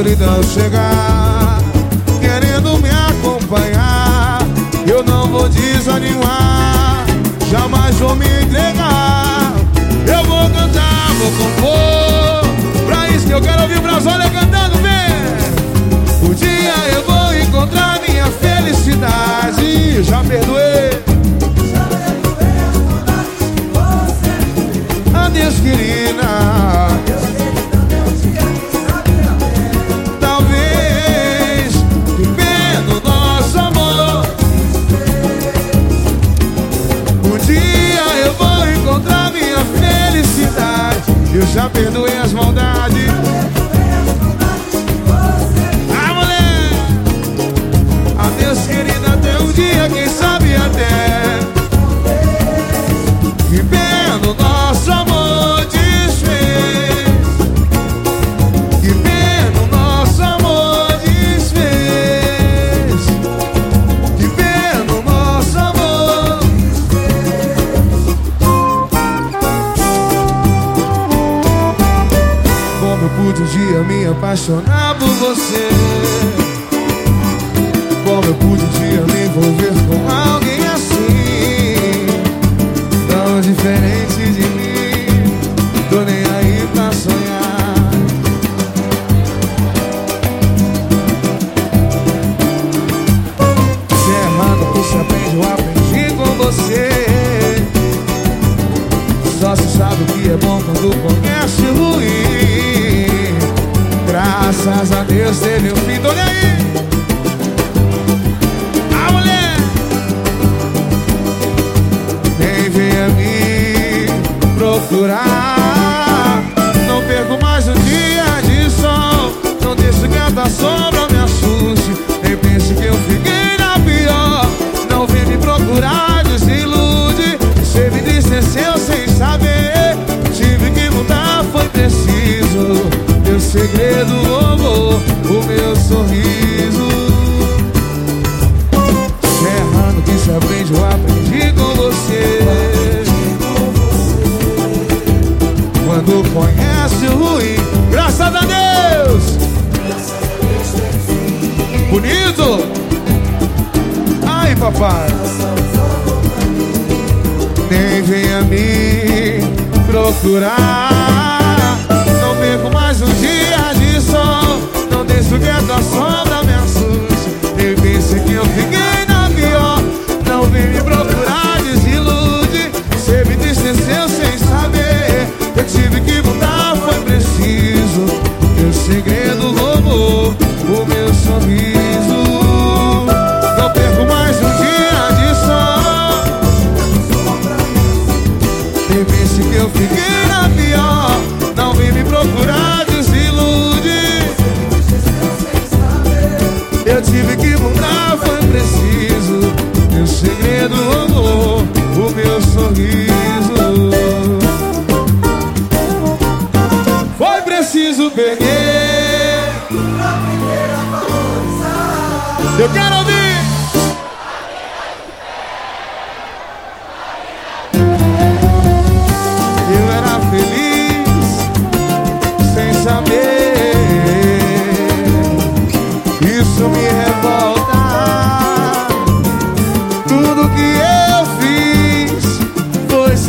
solidão chegar Querendo me acompanhar. Eu não vou desanimar Jamais vou me entregar. Eu vou cantar, vou compor. Pra isso que eu quero ouvir Brasólia cantando, vem! Um dia eu vou encontrar minha felicidade. Já perdoei. perdoe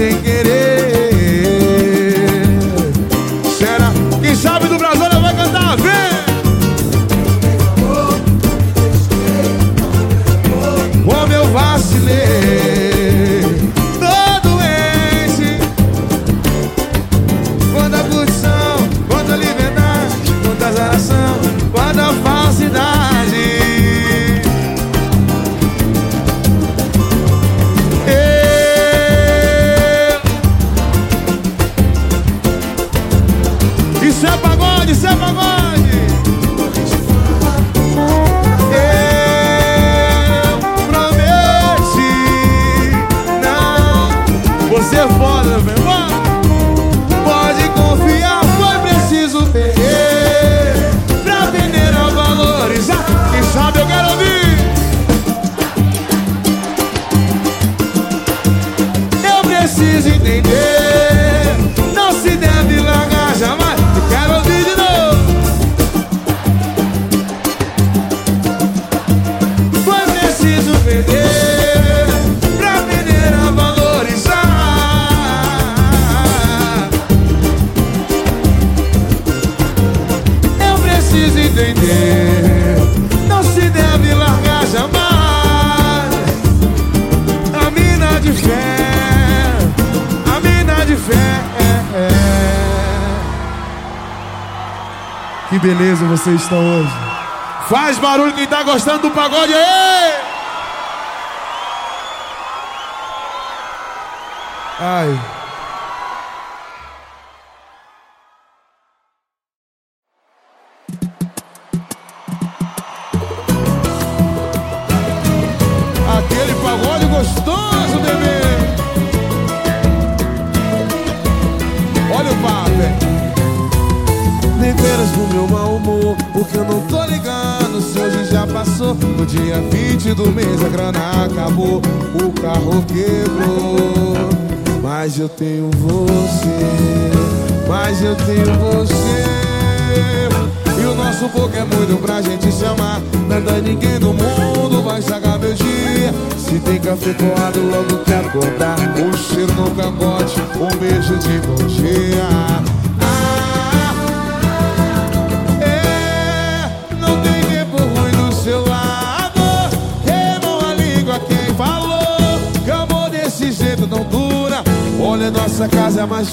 sem querer. Vocês estão hoje. Faz barulho quem tá gostando do pagode aí! Ai.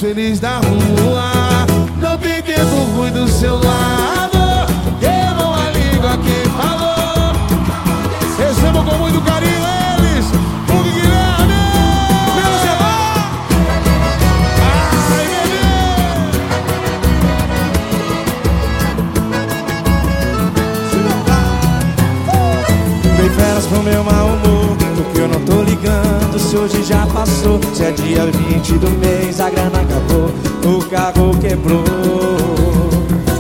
Feliz da rua. Não tem tempo ruim do seu lado. Queimou a língua quem falou. Recebam com muito carinho eles. O Guilherme. Meu Ai, bebê. Dei férias pro meu mau humor Porque eu não tô ligando se hoje já passou Se é dia 20 do mês a grana acabou O carro quebrou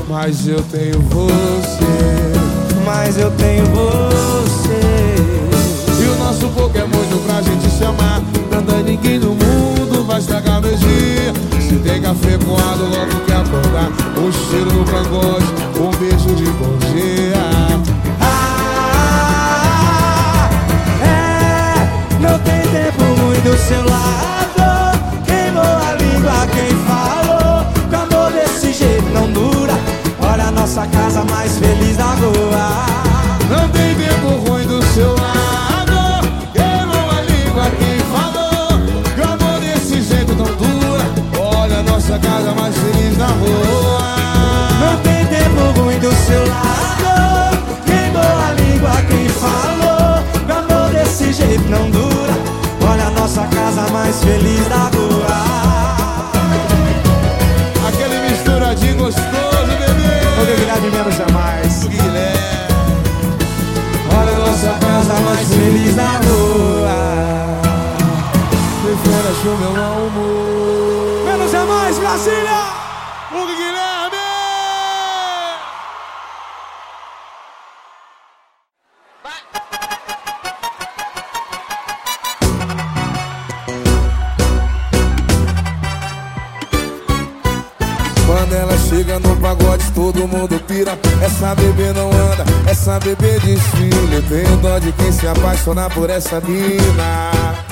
Mas eu tenho você. Mas eu tenho você E o nosso pouco é muito pra gente se amar. Nada ninguém no mundo vai estragar meu dia. Se tem café coado, logo que acordar. Um cheiro no cangote, um beijo de bom dia. Seu lado Queimou a língua quem falou Que amor desse jeito não dura Olha a nossa casa mais feliz da rua Não tem tempo ruim do seu lado. Queimou a língua quem falou. Que amor desse jeito não dura. Olha a nossa casa mais feliz na rua. Não tem tempo ruim do seu lado Queimou a língua quem falou Que amor desse jeito não dura mais feliz da rua Aquele misturadinho gostoso, bebê. O Guilherme menos jamais Guilherme. Olha a nossa casa mais feliz da rua Tem férias o meu mau humor. Menos é mais, Brasília! Essa bebê não anda, essa bebê desfile. Tenho dó de quem se apaixonar por essa mina.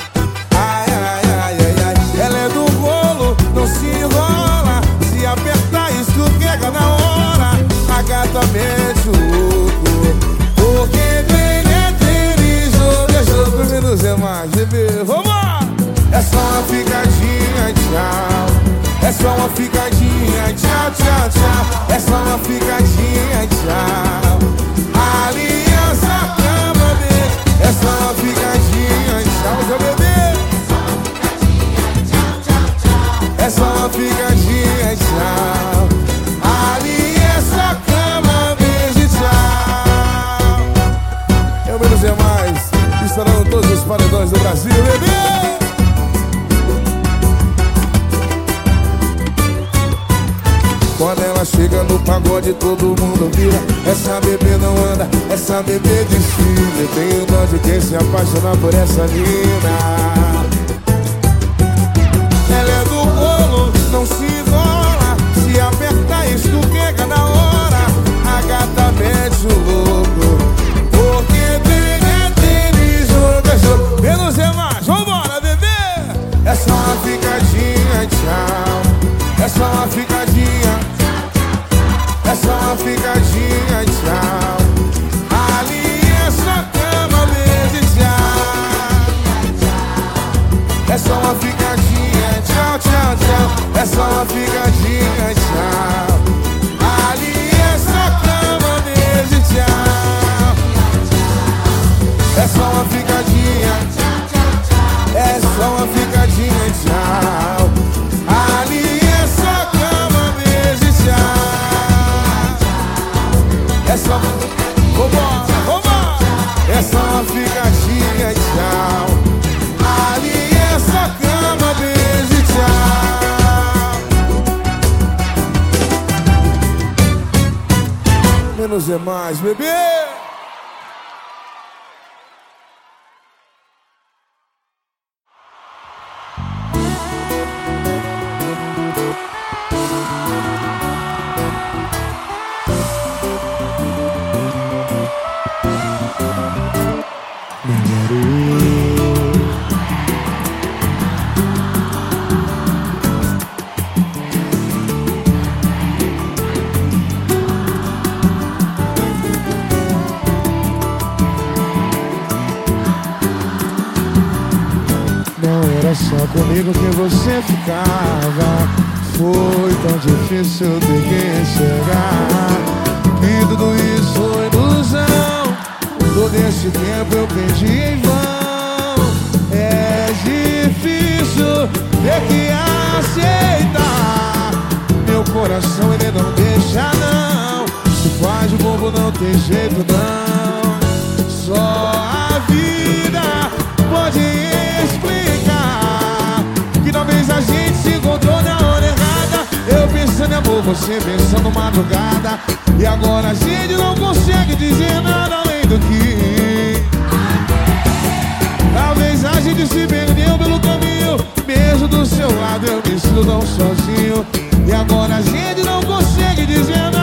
Ficava. Foi tão difícil ter que enxergar. E tudo isso foi ilusão. Todo esse tempo eu perdi em vão. É difícil ter que aceitar. Meu coração ele não deixa não. Se faz de bobo não tem jeito não encontrou na hora errada. Eu pensando em amor, você pensando madrugada. E agora a gente não consegue dizer nada além do que Talvez a gente se perdeu pelo caminho. Mesmo do seu lado eu me sinto tão sozinho. E agora a gente não consegue dizer nada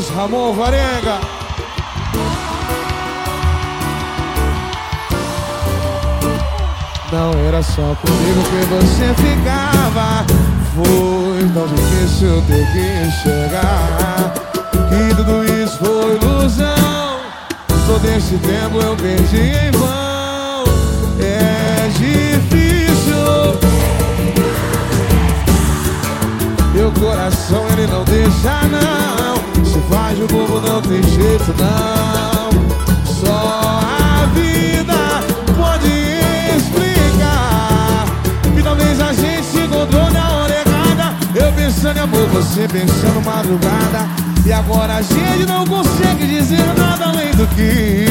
vocês, Ramon Varenga. Não era só comigo que você ficava Foi tão difícil ter que enxergar. Que tudo isso foi ilusão Todo esse tempo eu perdi em vão. É difícil. Meu coração ele não deixa não Hoje o bobo não tem jeito não. Só a vida pode explicar. Que talvez a gente se encontrou na hora errada. Eu pensando em amor, você pensando madrugada. E agora a gente não consegue dizer nada além do que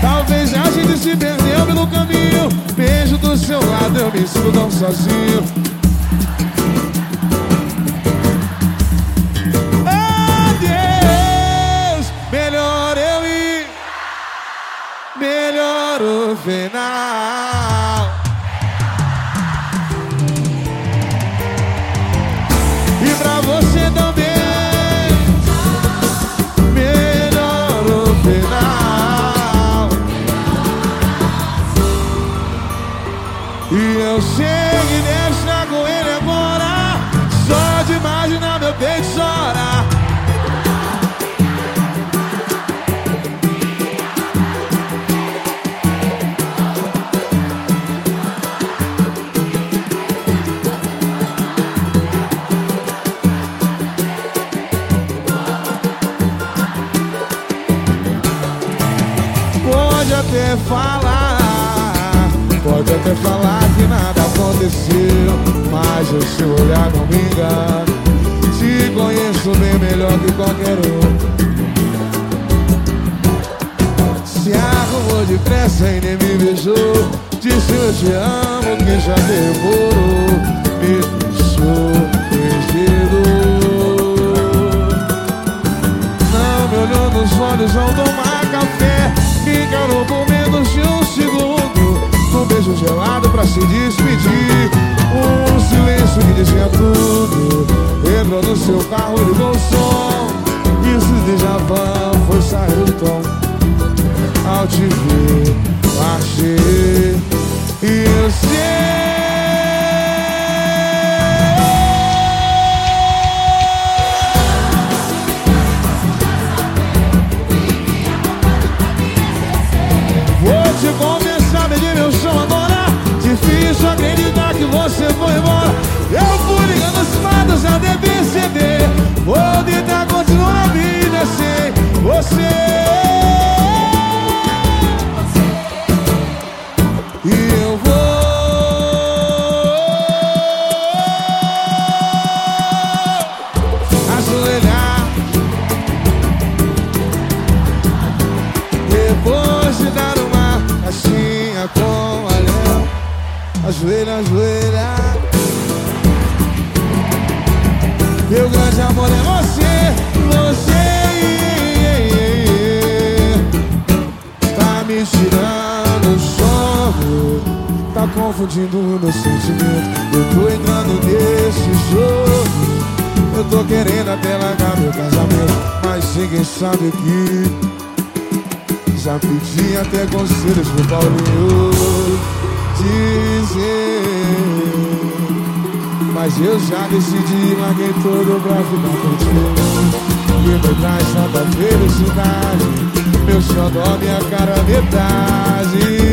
Talvez a gente se perdeu pelo caminho. Beijo do seu lado, eu me sinto tão sozinho Melhor aconteceu, mas o seu olhar não me engana. Te conheço bem melhor que qualquer um. Se arrumou depressa e nem me beijou, disse eu te amo que já demorou, me deixou perdido. Não me olhou nos olhos ao tomar café Me encarou com beijo gelado pra se despedir. Um silêncio que dizia tudo. Entrou no seu carro, ligou o som. E déjà vu foi sair do tom. Ao te ver, achei E eu sei você foi embora. Eu fui ligando as matas até perceber Vou tentar continuar a vida sem você confundindo o meu sentimento. Eu tô entrando nesse jogo. Eu tô querendo até largar meu casamento Mas ninguém sabe que. Já pedi até conselhos pro Paulinho dizer. Mas eu já decidi, larguei tudo pra ficar contigo me traz tanta felicidade Meu xodó, minha cara metade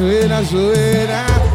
ajoelha, ajoelha